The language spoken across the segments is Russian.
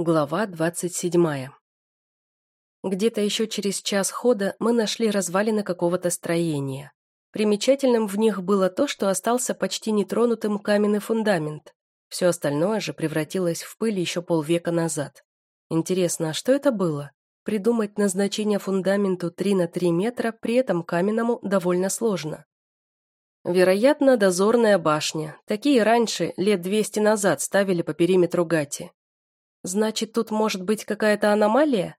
Глава двадцать седьмая. Где-то еще через час хода мы нашли развалины какого-то строения. Примечательным в них было то, что остался почти нетронутым каменный фундамент. Все остальное же превратилось в пыль еще полвека назад. Интересно, а что это было? Придумать назначение фундаменту 3 на 3 метра, при этом каменному, довольно сложно. Вероятно, дозорная башня. Такие раньше, лет 200 назад, ставили по периметру Гати. Значит, тут может быть какая-то аномалия?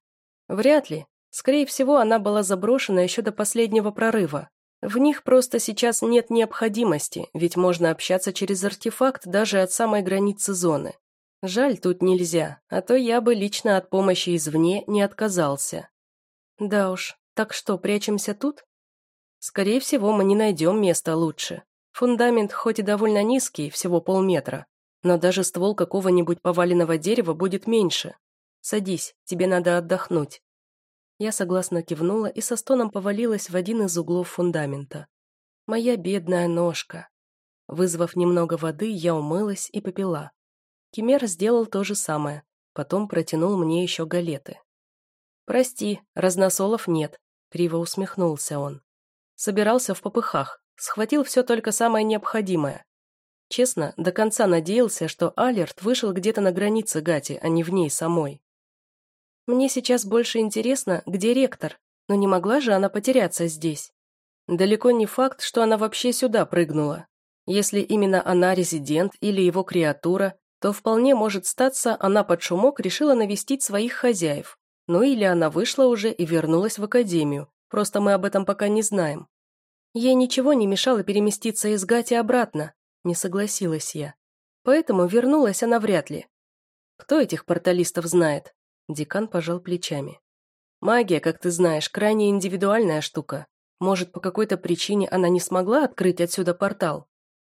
Вряд ли. Скорее всего, она была заброшена еще до последнего прорыва. В них просто сейчас нет необходимости, ведь можно общаться через артефакт даже от самой границы зоны. Жаль, тут нельзя, а то я бы лично от помощи извне не отказался. Да уж, так что, прячемся тут? Скорее всего, мы не найдем места лучше. Фундамент хоть и довольно низкий, всего полметра, но даже ствол какого-нибудь поваленного дерева будет меньше. Садись, тебе надо отдохнуть». Я согласно кивнула и со стоном повалилась в один из углов фундамента. «Моя бедная ножка». Вызвав немного воды, я умылась и попила. Кемер сделал то же самое, потом протянул мне еще галеты. «Прости, разносолов нет», — криво усмехнулся он. Собирался в попыхах, схватил все только самое необходимое. Честно, до конца надеялся, что Алерт вышел где-то на границе Гати, а не в ней самой. Мне сейчас больше интересно, где ректор, но не могла же она потеряться здесь. Далеко не факт, что она вообще сюда прыгнула. Если именно она резидент или его креатура, то вполне может статься, она под шумок решила навестить своих хозяев. Ну или она вышла уже и вернулась в академию, просто мы об этом пока не знаем. Ей ничего не мешало переместиться из Гати обратно, не согласилась я. Поэтому вернулась она вряд ли. Кто этих порталистов знает? Декан пожал плечами. Магия, как ты знаешь, крайне индивидуальная штука. Может, по какой-то причине она не смогла открыть отсюда портал?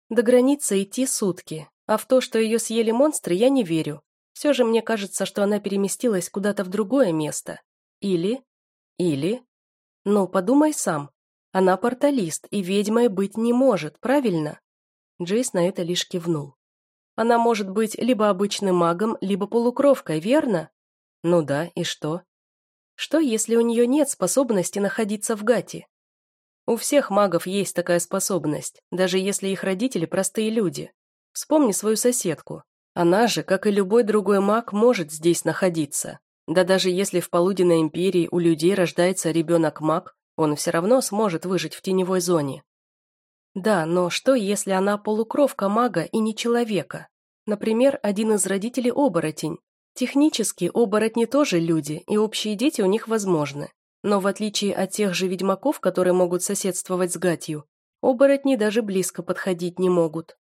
До границы идти сутки, а в то, что ее съели монстры, я не верю. Все же мне кажется, что она переместилась куда-то в другое место. Или... Или... Ну, подумай сам. Она порталист и ведьмой быть не может, правильно? Джейс на это лишь кивнул. Она может быть либо обычным магом, либо полукровкой, верно? Ну да, и что? Что, если у нее нет способности находиться в Гате? У всех магов есть такая способность, даже если их родители простые люди. Вспомни свою соседку. Она же, как и любой другой маг, может здесь находиться. Да даже если в полуденной империи у людей рождается ребенок-маг, он все равно сможет выжить в теневой зоне. Да, но что, если она полукровка мага и не человека? Например, один из родителей оборотень. Технически оборотни тоже люди, и общие дети у них возможны. Но в отличие от тех же ведьмаков, которые могут соседствовать с гатью, оборотни даже близко подходить не могут.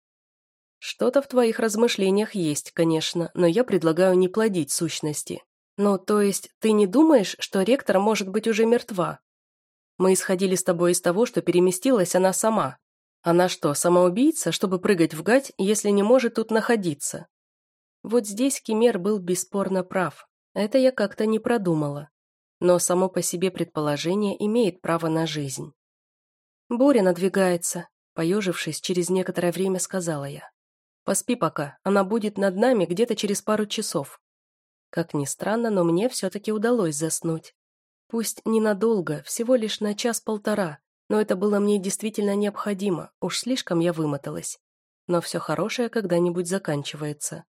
Что-то в твоих размышлениях есть, конечно, но я предлагаю не плодить сущности. Ну, то есть, ты не думаешь, что ректор может быть уже мертва? Мы исходили с тобой из того, что переместилась она сама, она что, самоубийца, чтобы прыгать в гать, если не может тут находиться? Вот здесь Кемер был бесспорно прав. Это я как-то не продумала. Но само по себе предположение имеет право на жизнь. «Буря надвигается», — поежившись, через некоторое время сказала я. «Поспи пока, она будет над нами где-то через пару часов». Как ни странно, но мне все-таки удалось заснуть. Пусть ненадолго, всего лишь на час-полтора, но это было мне действительно необходимо, уж слишком я вымоталась. Но все хорошее когда-нибудь заканчивается.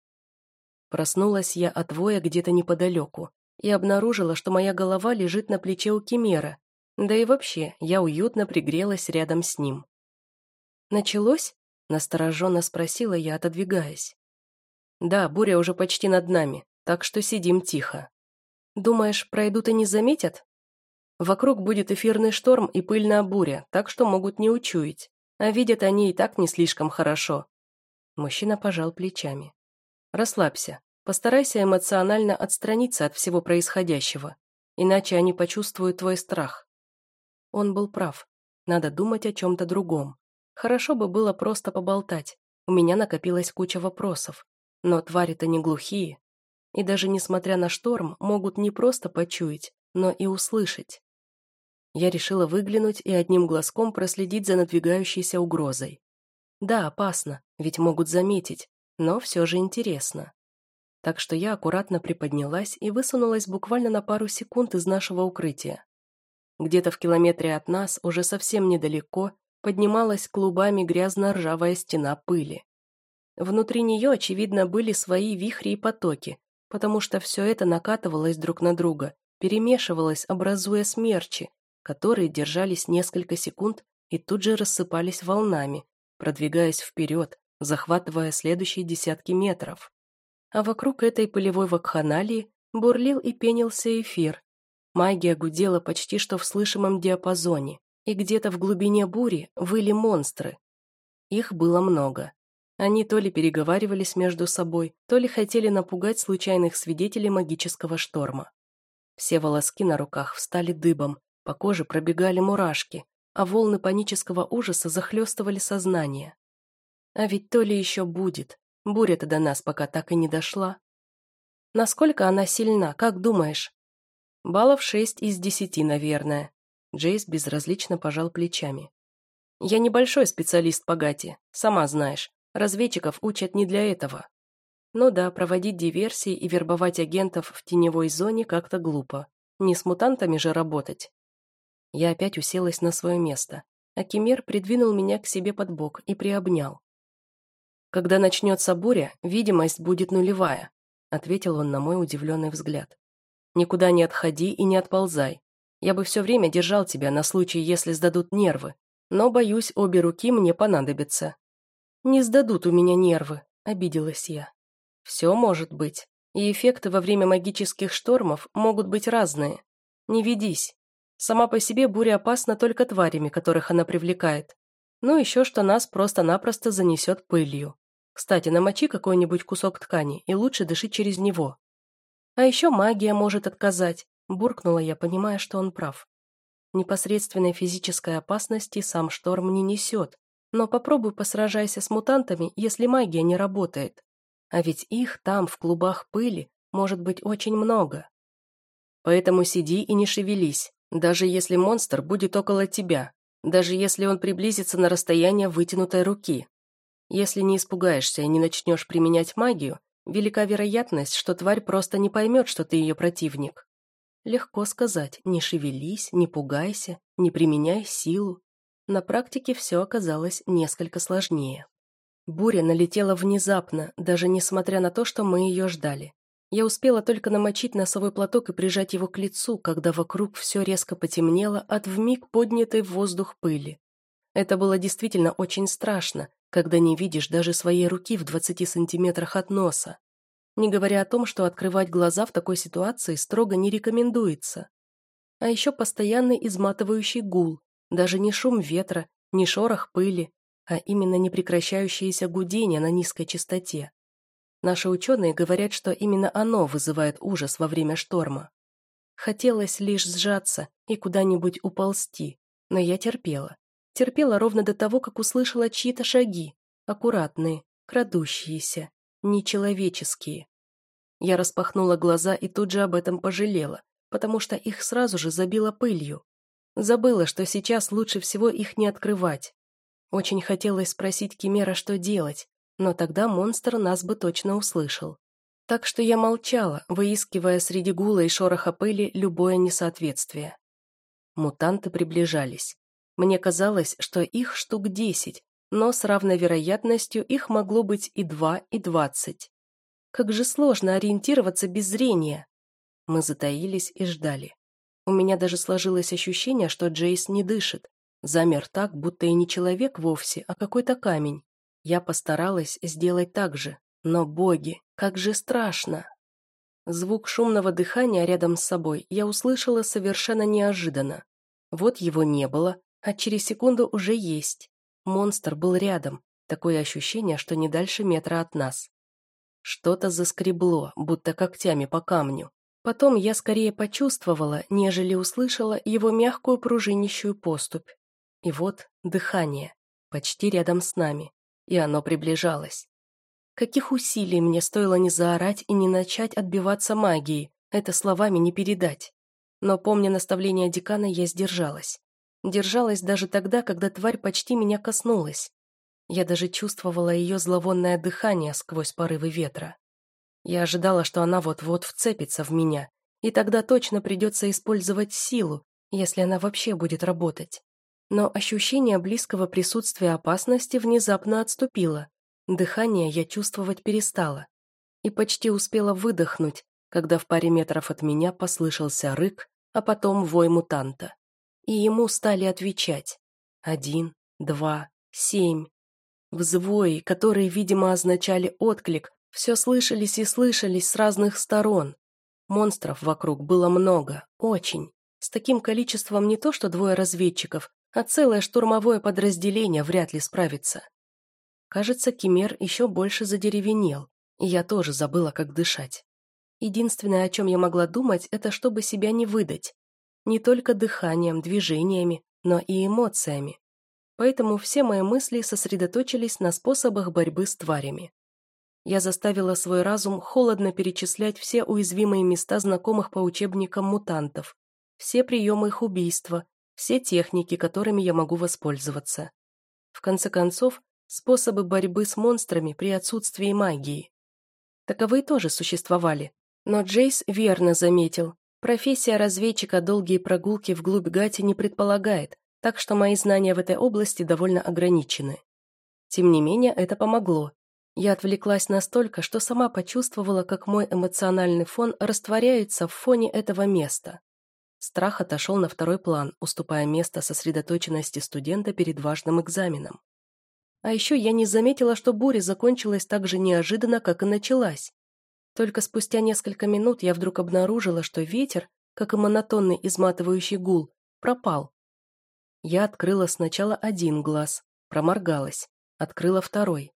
Проснулась я от воя где-то неподалеку и обнаружила, что моя голова лежит на плече у Кемера, да и вообще я уютно пригрелась рядом с ним. «Началось?» – настороженно спросила я, отодвигаясь. «Да, буря уже почти над нами, так что сидим тихо». «Думаешь, пройдут и не заметят?» Вокруг будет эфирный шторм и пыльная буря, так что могут не учуять. А видят они и так не слишком хорошо. Мужчина пожал плечами. Расслабься. Постарайся эмоционально отстраниться от всего происходящего, иначе они почувствуют твой страх. Он был прав. Надо думать о чем-то другом. Хорошо бы было просто поболтать. У меня накопилась куча вопросов. Но твари-то не глухие. И даже несмотря на шторм, могут не просто почуять, но и услышать. Я решила выглянуть и одним глазком проследить за надвигающейся угрозой. Да, опасно, ведь могут заметить, но все же интересно. так что я аккуратно приподнялась и высунулась буквально на пару секунд из нашего укрытия. Где-то в километре от нас, уже совсем недалеко, поднималась клубами грязно-ржавая стена пыли. Внутри нее, очевидно, были свои вихри и потоки, потому что все это накатывалось друг на друга, перемешивалось, образуя смерчи, которые держались несколько секунд и тут же рассыпались волнами, продвигаясь вперед, захватывая следующие десятки метров. А вокруг этой полевой вакханалии бурлил и пенился эфир. Магия гудела почти что в слышимом диапазоне, и где-то в глубине бури выли монстры. Их было много. Они то ли переговаривались между собой, то ли хотели напугать случайных свидетелей магического шторма. Все волоски на руках встали дыбом, по коже пробегали мурашки, а волны панического ужаса захлестывали сознание. А ведь то ли еще будет. Буря-то до нас пока так и не дошла. Насколько она сильна, как думаешь? Баллов шесть из десяти, наверное. Джейс безразлично пожал плечами. Я небольшой специалист по гате, сама знаешь. Разведчиков учат не для этого. Ну да, проводить диверсии и вербовать агентов в теневой зоне как-то глупо. Не с мутантами же работать. Я опять уселась на свое место, а Кемер придвинул меня к себе под бок и приобнял. «Когда начнется буря, видимость будет нулевая», ответил он на мой удивленный взгляд. «Никуда не отходи и не отползай. Я бы все время держал тебя на случай, если сдадут нервы, но, боюсь, обе руки мне понадобятся». «Не сдадут у меня нервы», — обиделась я. «Все может быть, и эффекты во время магических штормов могут быть разные. Не ведись, Сама по себе буря опасна только тварями, которых она привлекает. Ну еще что нас просто-напросто занесет пылью. Кстати, намочи какой-нибудь кусок ткани, и лучше дыши через него. А еще магия может отказать, буркнула я, понимая, что он прав. Непосредственной физической опасности сам шторм не несет, но попробуй посражайся с мутантами, если магия не работает. А ведь их там, в клубах пыли, может быть очень много. Поэтому сиди и не шевелись, даже если монстр будет около тебя, даже если он приблизится на расстояние вытянутой руки. Если не испугаешься и не начнешь применять магию, велика вероятность, что тварь просто не поймет, что ты ее противник. Легко сказать, не шевелись, не пугайся, не применяй силу. На практике все оказалось несколько сложнее. Буря налетела внезапно, даже несмотря на то, что мы ее ждали. Я успела только намочить носовой платок и прижать его к лицу, когда вокруг все резко потемнело от вмиг поднятой в воздух пыли. Это было действительно очень страшно, когда не видишь даже своей руки в 20 сантиметрах от носа. Не говоря о том, что открывать глаза в такой ситуации строго не рекомендуется. А еще постоянный изматывающий гул, даже не шум ветра, не шорох пыли, а именно непрекращающееся гудение на низкой частоте. Наши ученые говорят, что именно оно вызывает ужас во время шторма. Хотелось лишь сжаться и куда-нибудь уползти, но я терпела. Терпела ровно до того, как услышала чьи-то шаги, аккуратные, крадущиеся, нечеловеческие. Я распахнула глаза и тут же об этом пожалела, потому что их сразу же забило пылью. Забыла, что сейчас лучше всего их не открывать. Очень хотелось спросить Кимера, что делать, но тогда монстр нас бы точно услышал. Так что я молчала, выискивая среди гула и шороха пыли любое несоответствие. Мутанты приближались. Мне казалось, что их штук десять, но с равной вероятностью их могло быть и два, и двадцать. Как же сложно ориентироваться без зрения. Мы затаились и ждали. У меня даже сложилось ощущение, что Джейс не дышит. Замер так, будто и не человек вовсе, а какой-то камень. Я постаралась сделать так же, но, боги, как же страшно! Звук шумного дыхания рядом с собой я услышала совершенно неожиданно. Вот его не было, а через секунду уже есть. Монстр был рядом, такое ощущение, что не дальше метра от нас. Что-то заскребло, будто когтями по камню. Потом я скорее почувствовала, нежели услышала его мягкую пружинищую поступь. И вот дыхание, почти рядом с нами и оно приближалось. Каких усилий мне стоило не заорать и не начать отбиваться магией, это словами не передать. Но, помня наставление декана, я сдержалась. Держалась даже тогда, когда тварь почти меня коснулась. Я даже чувствовала ее зловонное дыхание сквозь порывы ветра. Я ожидала, что она вот-вот вцепится в меня, и тогда точно придется использовать силу, если она вообще будет работать. Но ощущение близкого присутствия опасности внезапно отступило. Дыхание я чувствовать перестала. И почти успела выдохнуть, когда в паре метров от меня послышался рык, а потом вой мутанта. И ему стали отвечать. Один, два, семь. Взвои, которые, видимо, означали отклик, все слышались и слышались с разных сторон. Монстров вокруг было много, очень. С таким количеством не то что двое разведчиков, а целое штурмовое подразделение вряд ли справится. Кажется, Кемер еще больше задеревенел, и я тоже забыла, как дышать. Единственное, о чем я могла думать, это чтобы себя не выдать. Не только дыханием, движениями, но и эмоциями. Поэтому все мои мысли сосредоточились на способах борьбы с тварями. Я заставила свой разум холодно перечислять все уязвимые места знакомых по учебникам мутантов, все приемы их убийства, все техники, которыми я могу воспользоваться. В конце концов, способы борьбы с монстрами при отсутствии магии. Таковые тоже существовали, но Джейс верно заметил, профессия разведчика долгие прогулки вглубь Гати не предполагает, так что мои знания в этой области довольно ограничены. Тем не менее, это помогло. Я отвлеклась настолько, что сама почувствовала, как мой эмоциональный фон растворяется в фоне этого места. Страх отошел на второй план, уступая место сосредоточенности студента перед важным экзаменом. А еще я не заметила, что буря закончилась так же неожиданно, как и началась. Только спустя несколько минут я вдруг обнаружила, что ветер, как и монотонный изматывающий гул, пропал. Я открыла сначала один глаз, проморгалась, открыла второй.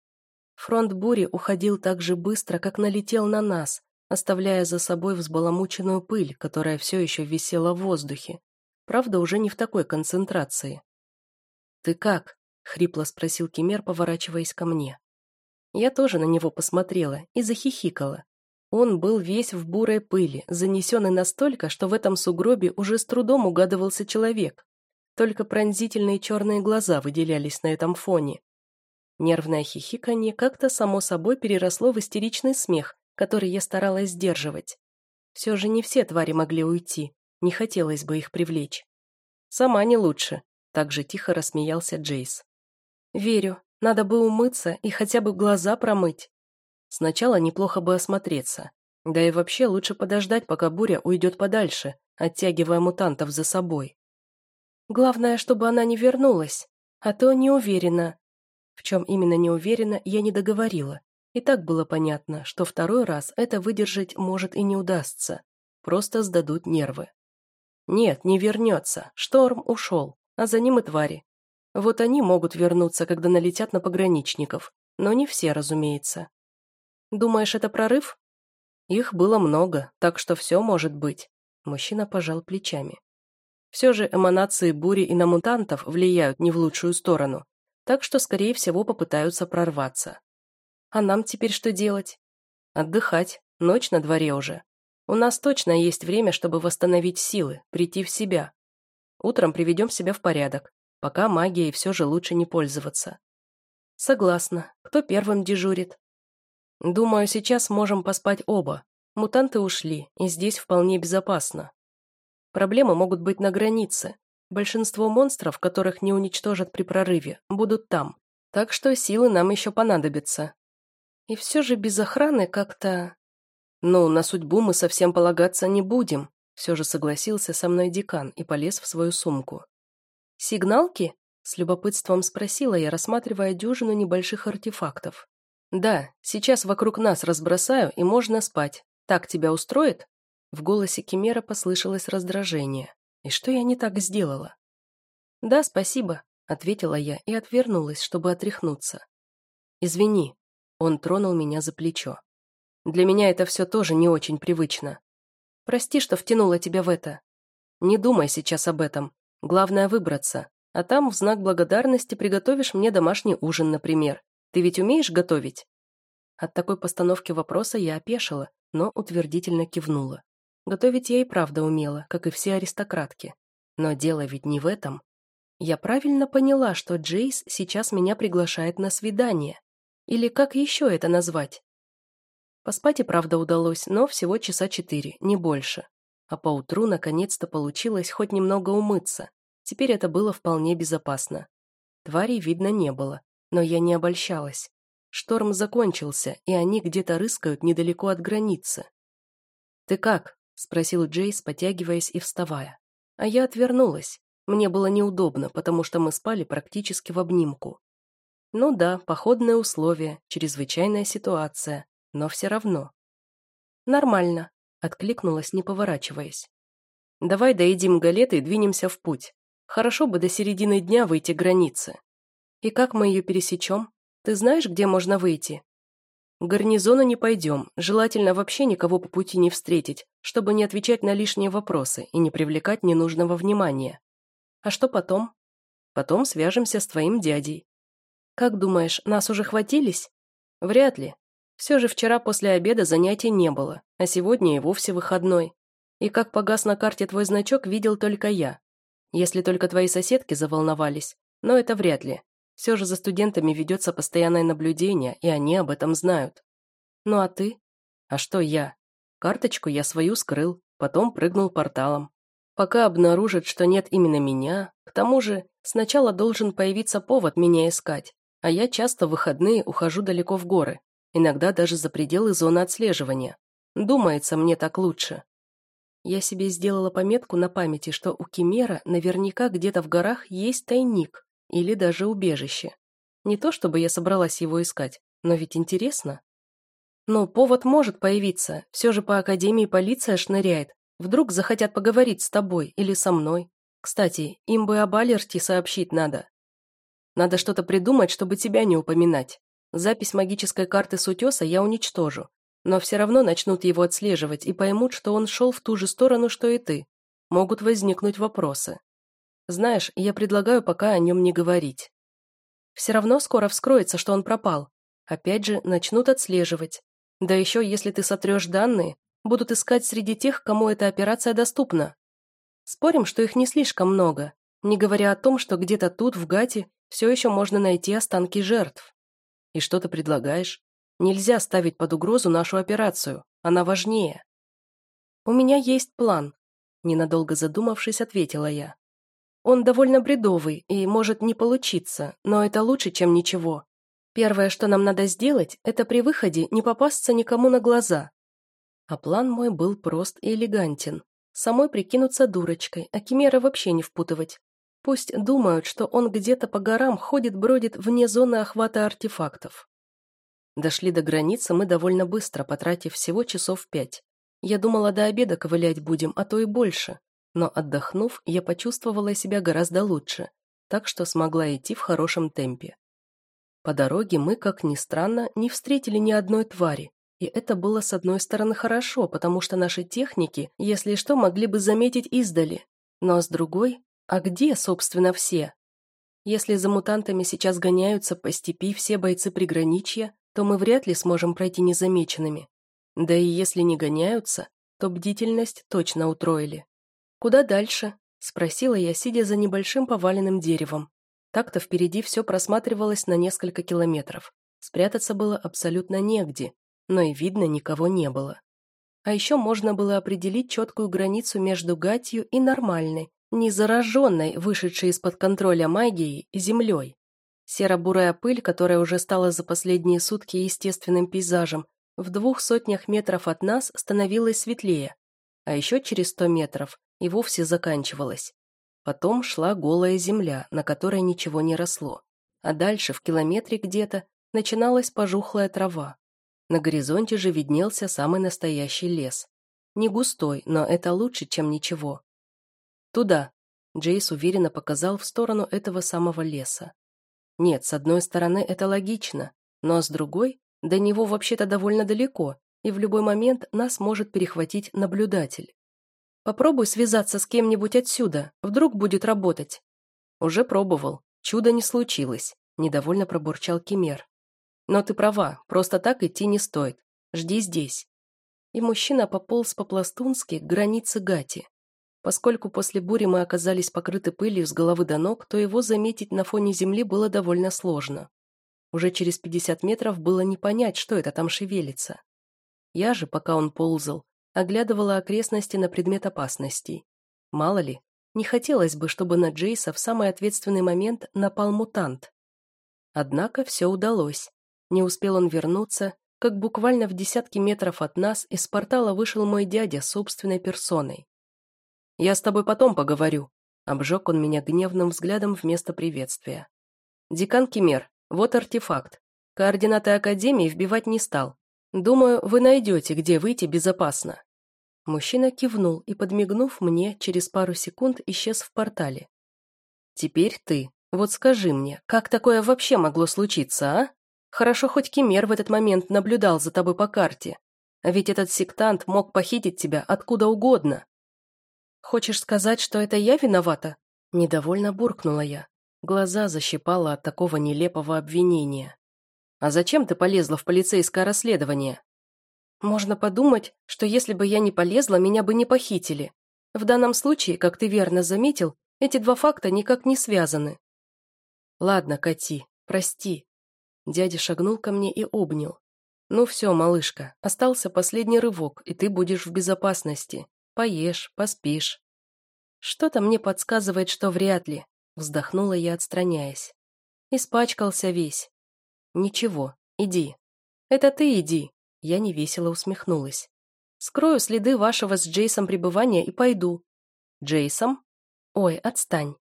Фронт бури уходил так же быстро, как налетел на нас, оставляя за собой взбаламученную пыль, которая все еще висела в воздухе. Правда, уже не в такой концентрации. «Ты как?» — хрипло спросил Кемер, поворачиваясь ко мне. Я тоже на него посмотрела и захихикала. Он был весь в бурой пыли, занесенный настолько, что в этом сугробе уже с трудом угадывался человек. Только пронзительные черные глаза выделялись на этом фоне. Нервное хихиканье как-то само собой переросло в истеричный смех, который я старалась сдерживать. Все же не все твари могли уйти, не хотелось бы их привлечь. «Сама не лучше», — так же тихо рассмеялся Джейс. «Верю, надо бы умыться и хотя бы глаза промыть». Сначала неплохо бы осмотреться. Да и вообще лучше подождать, пока буря уйдет подальше, оттягивая мутантов за собой. Главное, чтобы она не вернулась, а то не уверена. В чем именно не уверена, я не договорила. И так было понятно, что второй раз это выдержать может и не удастся. Просто сдадут нервы. Нет, не вернется. Шторм ушел, а за ним и твари. Вот они могут вернуться, когда налетят на пограничников, но не все, разумеется. Думаешь, это прорыв? Их было много, так что все может быть. Мужчина пожал плечами. Все же эманации бури и на мутантов влияют не в лучшую сторону, так что, скорее всего, попытаются прорваться. А нам теперь что делать? Отдыхать, ночь на дворе уже. У нас точно есть время, чтобы восстановить силы, прийти в себя. Утром приведем себя в порядок, пока магией все же лучше не пользоваться. Согласна. Кто первым дежурит? Думаю, сейчас можем поспать оба. Мутанты ушли, и здесь вполне безопасно. Проблемы могут быть на границе. Большинство монстров, которых не уничтожат при прорыве, будут там. Так что силы нам еще понадобятся. И все же без охраны как-то... Ну, на судьбу мы совсем полагаться не будем. Все же согласился со мной декан и полез в свою сумку. «Сигналки?» — с любопытством спросила я, рассматривая дюжину небольших артефактов. «Да, сейчас вокруг нас разбросаю, и можно спать. Так тебя устроит?» В голосе Кимера послышалось раздражение. «И что я не так сделала?» «Да, спасибо», — ответила я и отвернулась, чтобы отряхнуться. «Извини», — он тронул меня за плечо. «Для меня это все тоже не очень привычно. Прости, что втянула тебя в это. Не думай сейчас об этом. Главное выбраться. А там в знак благодарности приготовишь мне домашний ужин, например. Ты ведь умеешь готовить?» От такой постановки вопроса я опешила, но утвердительно кивнула. Готовить я и правда умела, как и все аристократки. Но дело ведь не в этом. Я правильно поняла, что Джейс сейчас меня приглашает на свидание. Или как еще это назвать? Поспать и правда удалось, но всего часа четыре, не больше. А поутру наконец-то получилось хоть немного умыться. Теперь это было вполне безопасно. Тварей видно не было, но я не обольщалась. Шторм закончился, и они где-то рыскают недалеко от границы. «Ты как?» – спросил Джейс, потягиваясь и вставая. А я отвернулась. Мне было неудобно, потому что мы спали практически в обнимку. Ну да, походные условия, чрезвычайная ситуация, но все равно. «Нормально», — откликнулась, не поворачиваясь. «Давай доедим галеты и двинемся в путь. Хорошо бы до середины дня выйти границы. И как мы ее пересечем? Ты знаешь, где можно выйти?» «К гарнизону не пойдем, желательно вообще никого по пути не встретить, чтобы не отвечать на лишние вопросы и не привлекать ненужного внимания. А что потом? Потом свяжемся с твоим дядей. Как думаешь, нас уже хватились? Вряд ли. Все же вчера после обеда занятий не было, а сегодня и вовсе выходной. И как погас на карте твой значок, видел только я. Если только твои соседки заволновались, но это вряд ли. Все же за студентами ведется постоянное наблюдение, и они об этом знают. Ну а ты? А что я? Карточку я свою скрыл, потом прыгнул порталом. Пока обнаружат, что нет именно меня, к тому же сначала должен появиться повод меня искать, а я часто в выходные ухожу далеко в горы, иногда даже за пределы зоны отслеживания. Думается, мне так лучше. Я себе сделала пометку на памяти, что у Кимера наверняка где-то в горах есть тайник или даже убежище. Не то чтобы я собралась его искать, но ведь интересно. Но повод может появиться, все же по Академии полиция шныряет, Вдруг захотят поговорить с тобой или со мной. Кстати, им бы об Алерте сообщить надо. Надо что-то придумать, чтобы тебя не упоминать. Запись магической карты с утеса я уничтожу. Но все равно начнут его отслеживать и поймут, что он шел в ту же сторону, что и ты. Могут возникнуть вопросы. Знаешь, я предлагаю пока о нем не говорить. Все равно скоро вскроется, что он пропал. Опять же, начнут отслеживать. Да еще, если ты сотрешь данные, будут искать среди тех, кому эта операция доступна. Спорим, что их не слишком много, не говоря о том, что где-то тут, в Гате, все еще можно найти останки жертв. И что ты предлагаешь? Нельзя ставить под угрозу нашу операцию, она важнее. У меня есть план, ненадолго задумавшись, ответила я. Он довольно бредовый и может не получиться, но это лучше, чем ничего. Первое, что нам надо сделать, это при выходе не попасться никому на глаза. А план мой был прост и элегантен. Самой прикинуться дурочкой, а Кимера вообще не впутывать. Пусть думают, что он где-то по горам ходит-бродит вне зоны охвата артефактов. Дошли до границы мы довольно быстро, потратив всего часов пять. Я думала, до обеда ковылять будем, а то и больше. Но отдохнув, я почувствовала себя гораздо лучше, так что смогла идти в хорошем темпе. По дороге мы, как ни странно, не встретили ни одной твари, и это было, с одной стороны, хорошо, потому что наши техники, если что, могли бы заметить издали. Но с другой, а где, собственно, все? Если за мутантами сейчас гоняются по степи все бойцы приграничья, то мы вряд ли сможем пройти незамеченными. Да и если не гоняются, то бдительность точно утроили. «Куда дальше?» – спросила я, сидя за небольшим поваленным деревом. Так-то впереди все просматривалось на несколько километров. Спрятаться было абсолютно негде, но и видно никого не было. А еще можно было определить четкую границу между гатью и нормальной, не зараженной, вышедшей из-под контроля магией, землей. Серо-бурая пыль, которая уже стала за последние сутки естественным пейзажем, в двух сотнях метров от нас становилась светлее, а еще через сто метров и вовсе заканчивалась. Потом шла голая земля, на которой ничего не росло. А дальше, в километре где-то, начиналась пожухлая трава. На горизонте же виднелся самый настоящий лес. Не густой, но это лучше, чем ничего. «Туда», — Джейс уверенно показал в сторону этого самого леса. Нет, с одной стороны, это логично, но с другой, до него вообще-то довольно далеко, и в любой момент нас может перехватить наблюдатель. Попробуй связаться с кем-нибудь отсюда, вдруг будет работать. Уже пробовал, чудо не случилось, недовольно пробурчал Кемер. Но ты права, просто так идти не стоит. Жди здесь. И мужчина пополз по-пластунски к границе Гати. Поскольку после бури мы оказались покрыты пылью с головы до ног, то его заметить на фоне земли было довольно сложно. Уже через 50 метров было не понять, что это там шевелится. Я же, пока он ползал, оглядывала окрестности на предмет опасностей. Мало ли, не хотелось бы, чтобы на Джейса в самый ответственный момент напал мутант. Однако все удалось. Не успел он вернуться, как буквально в десятки метров от нас из портала вышел мой дядя собственной персоной. «Я с тобой потом поговорю», — обжег он меня гневным взглядом вместо приветствия. «Декан Кемер, вот артефакт. Координаты Академии вбивать не стал. Думаю, вы найдете, где выйти безопасно». Мужчина кивнул и, подмигнув мне, через пару секунд исчез в портале. «Теперь ты. Вот скажи мне, как такое вообще могло случиться, а? Хорошо, хоть Кемер в этот момент наблюдал за тобой по карте. Ведь этот сектант мог похитить тебя откуда угодно». «Хочешь сказать, что это я виновата?» Недовольно буркнула я. Глаза защипала от такого нелепого обвинения. «А зачем ты полезла в полицейское расследование?» «Можно подумать, что если бы я не полезла, меня бы не похитили. В данном случае, как ты верно заметил, эти два факта никак не связаны». «Ладно, Кати, прости». Дядя шагнул ко мне и обнял. «Ну все, малышка, остался последний рывок, и ты будешь в безопасности. Поешь, поспишь». «Что-то мне подсказывает, что вряд ли», вздохнула я, отстраняясь. Испачкался весь. «Ничего, иди». «Это ты иди», — я невесело усмехнулась. «Скрою следы вашего с Джейсом пребывания и пойду». «Джейсом?» «Ой, отстань».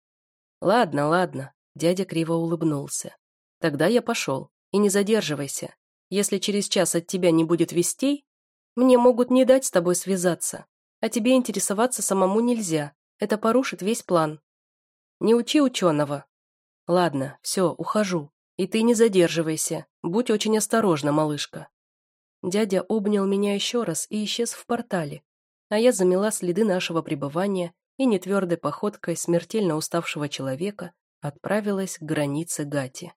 «Ладно, ладно», — дядя криво улыбнулся. «Тогда я пошел. И не задерживайся. Если через час от тебя не будет вестей, мне могут не дать с тобой связаться. А тебе интересоваться самому нельзя. Это порушит весь план». «Не учи ученого». «Ладно, все, ухожу. И ты не задерживайся. Будь очень осторожна, малышка». Дядя обнял меня еще раз и исчез в портале, а я замела следы нашего пребывания и нетвердой походкой смертельно уставшего человека отправилась к границе Гати.